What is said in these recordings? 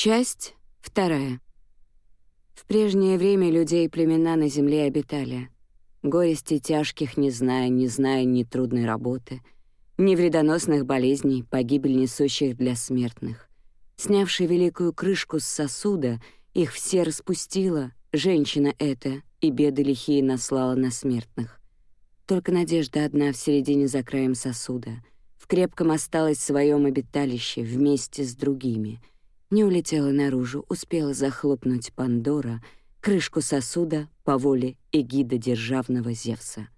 Часть вторая. В прежнее время людей племена на земле обитали. Горести тяжких не зная, не зная ни трудной работы, ни вредоносных болезней, погибель несущих для смертных. Снявши великую крышку с сосуда, их все распустила, женщина эта, и беды лихие наслала на смертных. Только надежда одна в середине за краем сосуда. В крепком осталась в своем обиталище вместе с другими — не улетела наружу, успела захлопнуть Пандора крышку сосуда по воле эгида державного Зевса.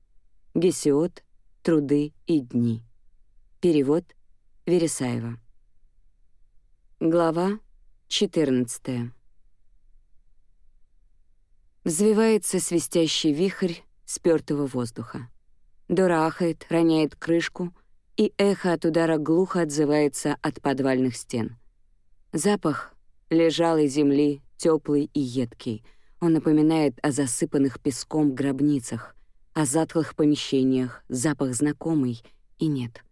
Гесиод, труды и дни. Перевод Вересаева. Глава 14. Взвивается свистящий вихрь спёртого воздуха. Дора ахает, роняет крышку, и эхо от удара глухо отзывается от подвальных стен. Запах лежалой земли, теплый и едкий. Он напоминает о засыпанных песком гробницах, о затхлых помещениях, запах знакомый и нет.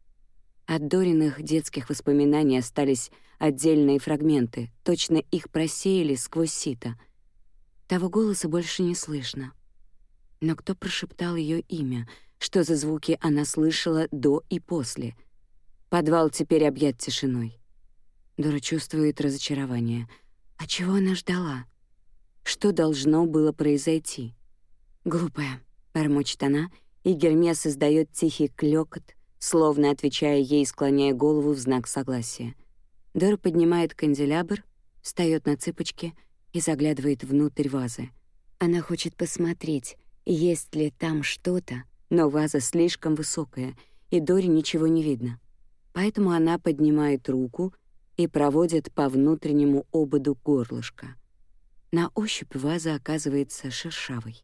От Дориных детских воспоминаний остались отдельные фрагменты, точно их просеяли сквозь сито. Того голоса больше не слышно. Но кто прошептал ее имя? Что за звуки она слышала до и после? Подвал теперь объят тишиной. Дора чувствует разочарование. А чего она ждала? Что должно было произойти? «Глупая», — бормочет она, и Гермес издает тихий клёкот, словно отвечая ей, склоняя голову в знак согласия. Дора поднимает канделябр, встает на цыпочки и заглядывает внутрь вазы. Она хочет посмотреть, есть ли там что-то, но ваза слишком высокая, и Доре ничего не видно. Поэтому она поднимает руку — и проводит по внутреннему ободу горлышка. На ощупь ваза оказывается шершавой,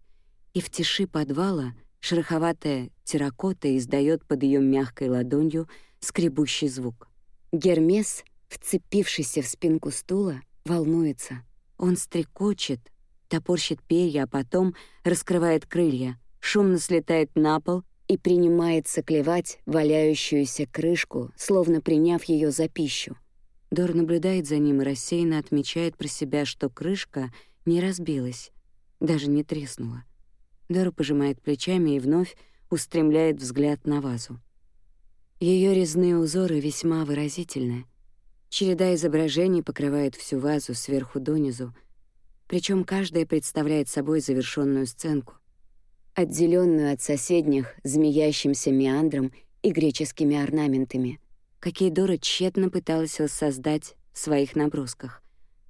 и в тиши подвала шероховатая терракота издает под ее мягкой ладонью скребущий звук. Гермес, вцепившийся в спинку стула, волнуется. Он стрекочет, топорщит перья, а потом раскрывает крылья, шумно слетает на пол и принимается клевать валяющуюся крышку, словно приняв ее за пищу. Дор наблюдает за ним и рассеянно отмечает про себя, что крышка не разбилась, даже не треснула. Дора пожимает плечами и вновь устремляет взгляд на вазу. Ее резные узоры весьма выразительны. Череда изображений покрывает всю вазу сверху донизу, причем каждая представляет собой завершенную сценку, отделенную от соседних змеящимся меандром и греческими орнаментами — какие Дора тщетно пыталась воссоздать в своих набросках.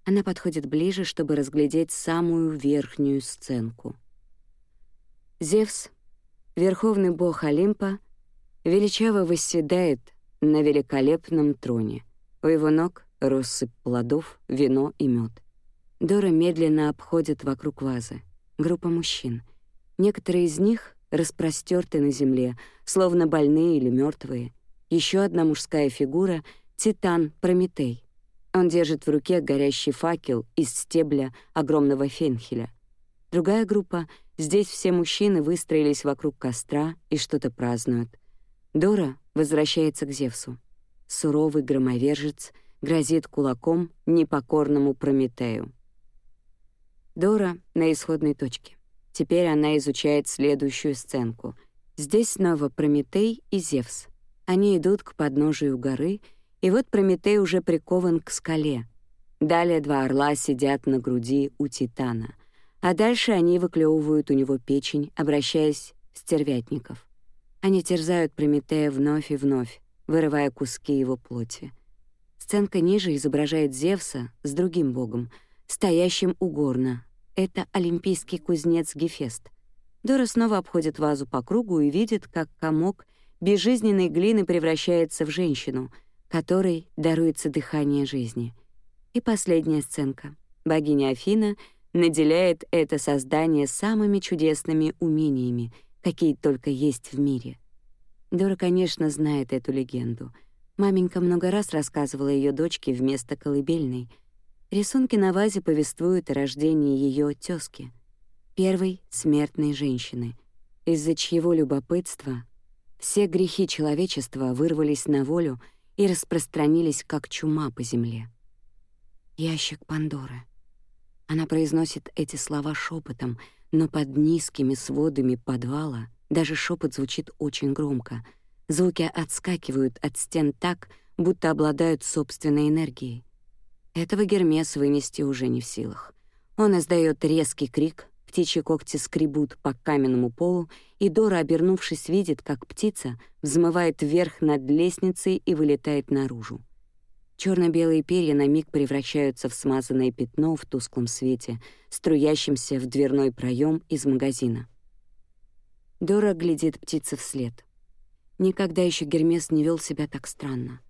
Она подходит ближе, чтобы разглядеть самую верхнюю сценку. Зевс, верховный бог Олимпа, величаво восседает на великолепном троне. У его ног — россыпь плодов, вино и мед. Дора медленно обходит вокруг вазы. Группа мужчин. Некоторые из них распростерты на земле, словно больные или мертвые. Еще одна мужская фигура — Титан Прометей. Он держит в руке горящий факел из стебля огромного фенхеля. Другая группа — здесь все мужчины выстроились вокруг костра и что-то празднуют. Дора возвращается к Зевсу. Суровый громовержец грозит кулаком непокорному Прометею. Дора на исходной точке. Теперь она изучает следующую сценку. Здесь снова Прометей и Зевс — они идут к подножию горы, и вот Прометей уже прикован к скале. Далее два орла сидят на груди у Титана, а дальше они выклевывают у него печень, обращаясь в стервятников. Они терзают Прометея вновь и вновь, вырывая куски его плоти. Сценка ниже изображает Зевса с другим богом, стоящим у горна. Это олимпийский кузнец Гефест. Дора снова обходит вазу по кругу и видит, как комок безжизненной глины превращается в женщину, которой даруется дыхание жизни. И последняя сценка. Богиня Афина наделяет это создание самыми чудесными умениями, какие только есть в мире. Дора, конечно, знает эту легенду. Маменька много раз рассказывала ее дочке вместо колыбельной. Рисунки на вазе повествуют о рождении ее тёзки, первой смертной женщины, из-за чьего любопытства все грехи человечества вырвались на волю и распространились как чума по земле. Ящик Пандоры. Она произносит эти слова шепотом, но под низкими сводами подвала даже шепот звучит очень громко. Звуки отскакивают от стен так, будто обладают собственной энергией. Этого Гермес вынести уже не в силах. Он издает резкий крик, птичьи когти скребут по каменному полу, и Дора, обернувшись, видит, как птица взмывает вверх над лестницей и вылетает наружу. черно белые перья на миг превращаются в смазанное пятно в тусклом свете, струящемся в дверной проем из магазина. Дора глядит птице вслед. Никогда еще Гермес не вел себя так странно.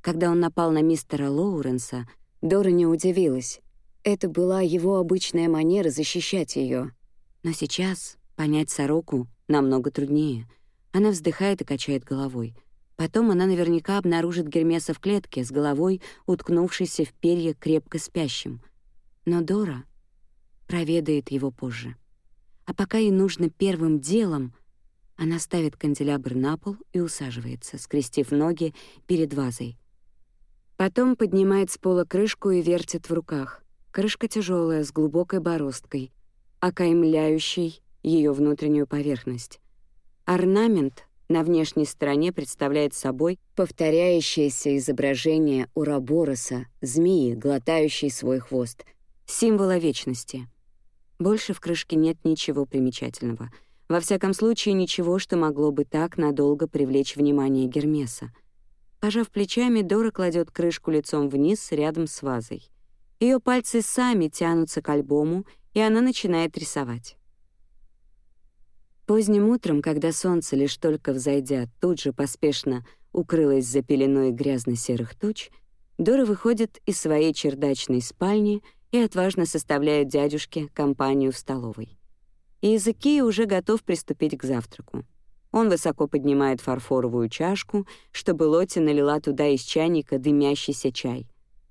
Когда он напал на мистера Лоуренса, Дора не удивилась. Это была его обычная манера защищать ее. Но сейчас понять сороку намного труднее. Она вздыхает и качает головой. Потом она наверняка обнаружит Гермеса в клетке с головой, уткнувшейся в перья крепко спящим. Но Дора проведает его позже. А пока ей нужно первым делом, она ставит канделябр на пол и усаживается, скрестив ноги перед вазой. Потом поднимает с пола крышку и вертит в руках. Крышка тяжелая, с глубокой бороздкой, окаймляющей ее внутреннюю поверхность. Орнамент на внешней стороне представляет собой повторяющееся изображение урабороса, змеи, глотающей свой хвост, символа вечности. Больше в крышке нет ничего примечательного. Во всяком случае, ничего, что могло бы так надолго привлечь внимание Гермеса — Пожав плечами, Дора кладет крышку лицом вниз рядом с вазой. Ее пальцы сами тянутся к альбому, и она начинает рисовать. Поздним утром, когда солнце, лишь только взойдя, тут же поспешно укрылось за пеленой грязно-серых туч, Дора выходит из своей чердачной спальни и отважно составляет дядюшке компанию в столовой. И Иезекия уже готов приступить к завтраку. Он высоко поднимает фарфоровую чашку, чтобы Лотти налила туда из чайника дымящийся чай.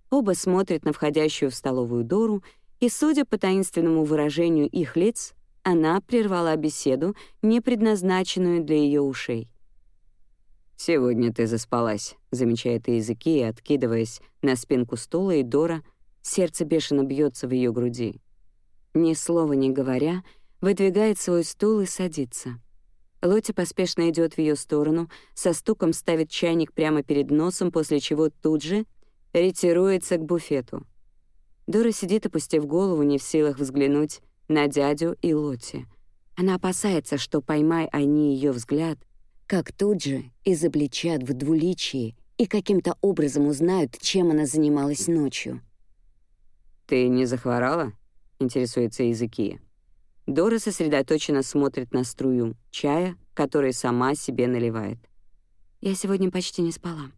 Оба смотрят на входящую в столовую Дору, и, судя по таинственному выражению их лиц, она прервала беседу, не предназначенную для ее ушей. «Сегодня ты заспалась», — замечает языки, откидываясь на спинку стула, и Дора, сердце бешено бьется в ее груди. Ни слова не говоря, выдвигает свой стул и садится — Лотти поспешно идет в ее сторону, со стуком ставит чайник прямо перед носом, после чего тут же ретируется к буфету. Дора сидит, опустив голову, не в силах взглянуть на дядю и Лотти. Она опасается, что, поймай они ее взгляд, как тут же изобличат в двуличии и каким-то образом узнают, чем она занималась ночью. «Ты не захворала?» — интересуется Языкия. Дора сосредоточенно смотрит на струю чая, который сама себе наливает. «Я сегодня почти не спала».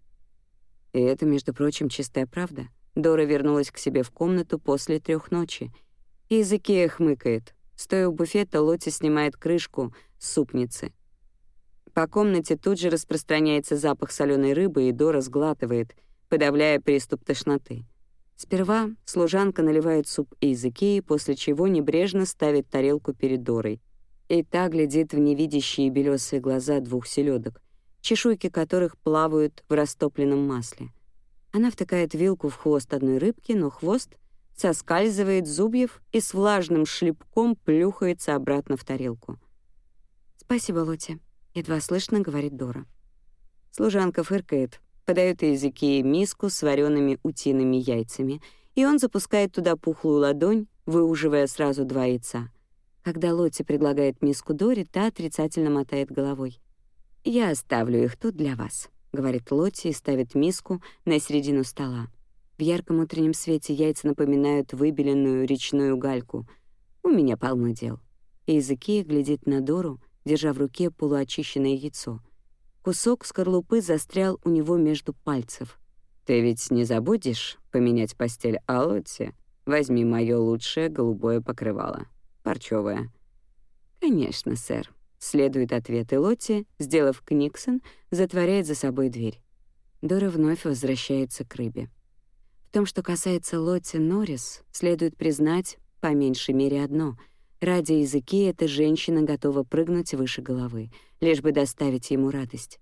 И это, между прочим, чистая правда. Дора вернулась к себе в комнату после трех ночи. И хмыкает. Стоя у буфета, Лотти снимает крышку с супницы. По комнате тут же распространяется запах соленой рыбы, и Дора сглатывает, подавляя приступ тошноты. Сперва служанка наливает суп из после чего небрежно ставит тарелку перед Дорой. И та глядит в невидящие белесые глаза двух селедок, чешуйки которых плавают в растопленном масле. Она втыкает вилку в хвост одной рыбки, но хвост соскальзывает зубьев и с влажным шлепком плюхается обратно в тарелку. «Спасибо, Лоти», — едва слышно говорит Дора. Служанка фыркает, подает языки миску с вареными утиными яйцами, и он запускает туда пухлую ладонь, выуживая сразу два яйца. Когда Лотти предлагает миску Дори, та отрицательно мотает головой. «Я оставлю их тут для вас», — говорит Лотти и ставит миску на середину стола. В ярком утреннем свете яйца напоминают выбеленную речную гальку. «У меня полно дел». И языки глядит на Дору, держа в руке полуочищенное яйцо — Кусок скорлупы застрял у него между пальцев. «Ты ведь не забудешь поменять постель Алотти? Возьми моё лучшее голубое покрывало. Парчёвое». «Конечно, сэр», — следует ответ, и Лотти, сделав книксон, затворяет за собой дверь. Дора вновь возвращается к рыбе. В том, что касается Лотти Норрис, следует признать по меньшей мере одно — Ради языки эта женщина готова прыгнуть выше головы, лишь бы доставить ему радость.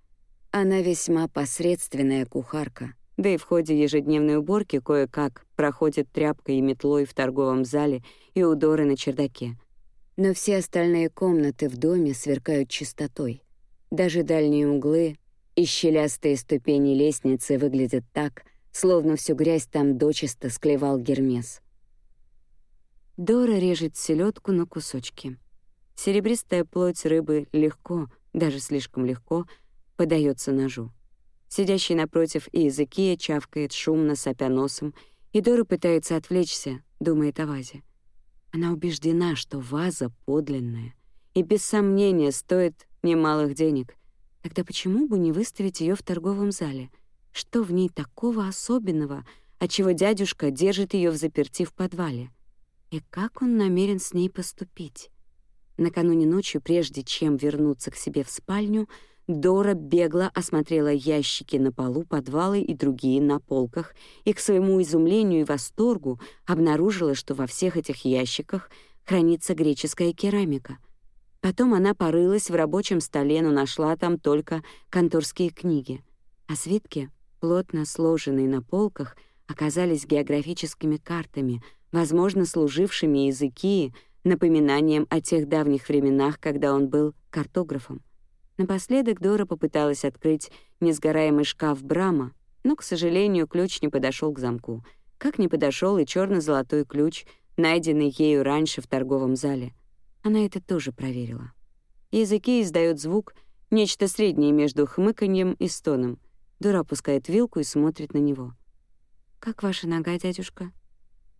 Она весьма посредственная кухарка, Да и в ходе ежедневной уборки кое-как проходит тряпкой и метлой в торговом зале и у Доры на чердаке. Но все остальные комнаты в доме сверкают чистотой. Даже дальние углы и щелястые ступени лестницы выглядят так, словно всю грязь там дочисто склевал Гермес. Дора режет селедку на кусочки. Серебристая плоть рыбы легко, даже слишком легко, подается ножу. Сидящий напротив Иезекия чавкает шумно, сопя носом, и Дора пытается отвлечься, думает о вазе. Она убеждена, что ваза подлинная и без сомнения стоит немалых денег. Тогда почему бы не выставить ее в торговом зале? Что в ней такого особенного, отчего дядюшка держит ее в заперти в подвале? И как он намерен с ней поступить? Накануне ночью, прежде чем вернуться к себе в спальню, Дора бегло осмотрела ящики на полу подвала и другие на полках, и к своему изумлению и восторгу обнаружила, что во всех этих ящиках хранится греческая керамика. Потом она порылась в рабочем столе, но нашла там только конторские книги. А свитки, плотно сложенные на полках, оказались географическими картами, возможно, служившими языки напоминанием о тех давних временах, когда он был картографом. Напоследок Дора попыталась открыть несгораемый шкаф Брама, но, к сожалению, ключ не подошел к замку. Как не подошел и черно золотой ключ, найденный ею раньше в торговом зале. Она это тоже проверила. Языки издает звук, нечто среднее между хмыканьем и стоном. Дора опускает вилку и смотрит на него. «Как ваша нога, дядюшка?»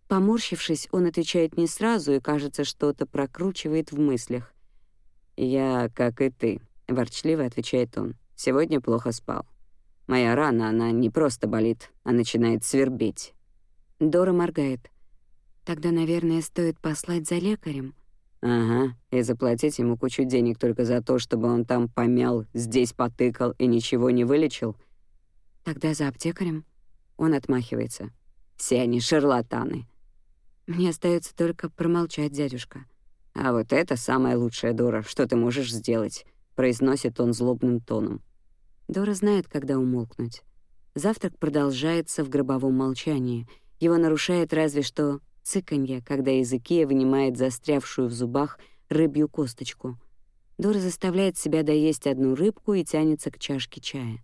Поморщившись, он отвечает не сразу и, кажется, что-то прокручивает в мыслях. «Я, как и ты», — ворчливо отвечает он. «Сегодня плохо спал. Моя рана, она не просто болит, а начинает свербеть». Дора моргает. «Тогда, наверное, стоит послать за лекарем?» «Ага, и заплатить ему кучу денег только за то, чтобы он там помял, здесь потыкал и ничего не вылечил?» «Тогда за аптекарем?» Он отмахивается. «Все они шарлатаны». «Мне остается только промолчать, дядюшка». «А вот это самая лучшая Дора, что ты можешь сделать произносит он злобным тоном. Дора знает, когда умолкнуть. Завтрак продолжается в гробовом молчании. Его нарушает разве что цыканье, когда языки вынимает застрявшую в зубах рыбью косточку. Дора заставляет себя доесть одну рыбку и тянется к чашке чая.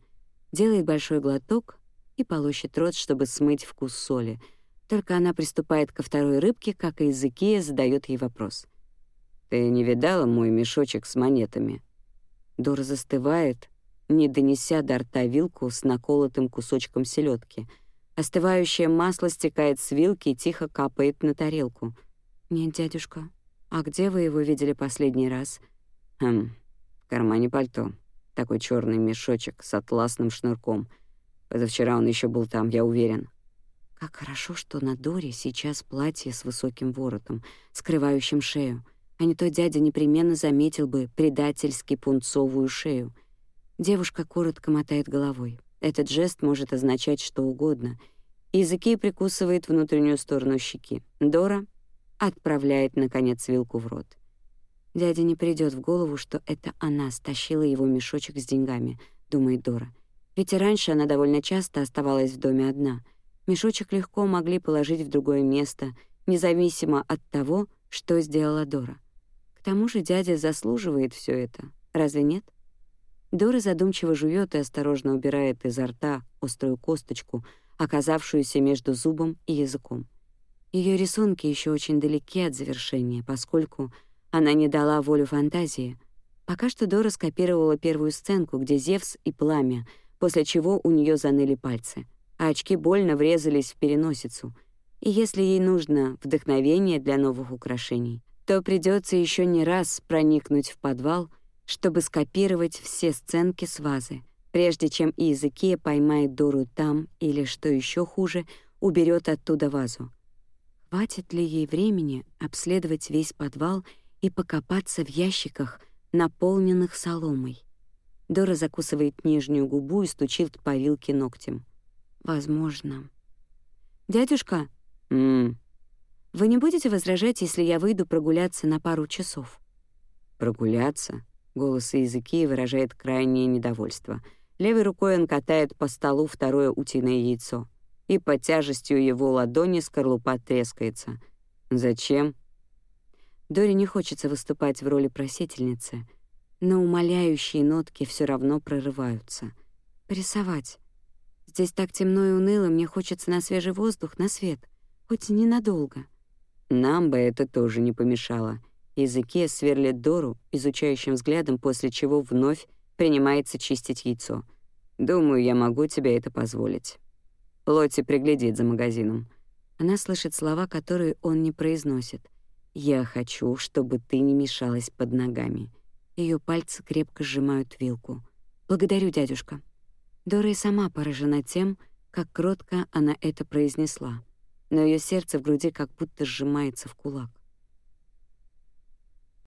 Делает большой глоток и полощет рот, чтобы смыть вкус соли. Только она приступает ко второй рыбке, как и языки задает ей вопрос. «Ты не видала мой мешочек с монетами?» Дора застывает, не донеся до рта вилку с наколотым кусочком селедки. Остывающее масло стекает с вилки и тихо капает на тарелку. «Нет, дядюшка, а где вы его видели последний раз?» «Хм, в кармане пальто. Такой черный мешочек с атласным шнурком. Позавчера он еще был там, я уверен». Как хорошо, что на Доре сейчас платье с высоким воротом, скрывающим шею а не то дядя непременно заметил бы предательски пунцовую шею. Девушка коротко мотает головой. Этот жест может означать что угодно. Языки прикусывает внутреннюю сторону щеки. Дора отправляет, наконец, вилку в рот. Дядя не придет в голову, что это она стащила его мешочек с деньгами, думает Дора. Ведь раньше она довольно часто оставалась в доме одна. Мешочек легко могли положить в другое место, независимо от того, что сделала Дора тому же дядя заслуживает все это, разве нет? Дора задумчиво жует и осторожно убирает изо рта острую косточку, оказавшуюся между зубом и языком. Ее рисунки еще очень далеки от завершения, поскольку она не дала волю фантазии. Пока что Дора скопировала первую сценку, где Зевс и пламя, после чего у нее заныли пальцы, а очки больно врезались в переносицу. И если ей нужно вдохновение для новых украшений — то придется еще не раз проникнуть в подвал, чтобы скопировать все сценки с вазы, прежде чем Иезекия поймает Дору там или, что еще хуже, уберет оттуда вазу. Хватит ли ей времени обследовать весь подвал и покопаться в ящиках, наполненных соломой? Дора закусывает нижнюю губу и стучит по вилке ногтем. Возможно. «Дядюшка?» «М-м», вы не будете возражать, если я выйду прогуляться на пару часов?» «Прогуляться?» — голос языки выражает крайнее недовольство. Левой рукой он катает по столу второе утиное яйцо, и под тяжестью его ладони скорлупа трескается. «Зачем?» Дори не хочется выступать в роли просительницы, но умоляющие нотки все равно прорываются. «Порисовать. Здесь так темно и уныло, мне хочется на свежий воздух, на свет, хоть и ненадолго». Нам бы это тоже не помешало. Языке сверлит Дору изучающим взглядом, после чего вновь принимается чистить яйцо. «Думаю, я могу тебе это позволить». Лотти приглядит за магазином. Она слышит слова, которые он не произносит. «Я хочу, чтобы ты не мешалась под ногами». Ее пальцы крепко сжимают вилку. «Благодарю, дядюшка». Дора и сама поражена тем, как кротко она это произнесла, но ее сердце в груди как будто сжимается в кулак.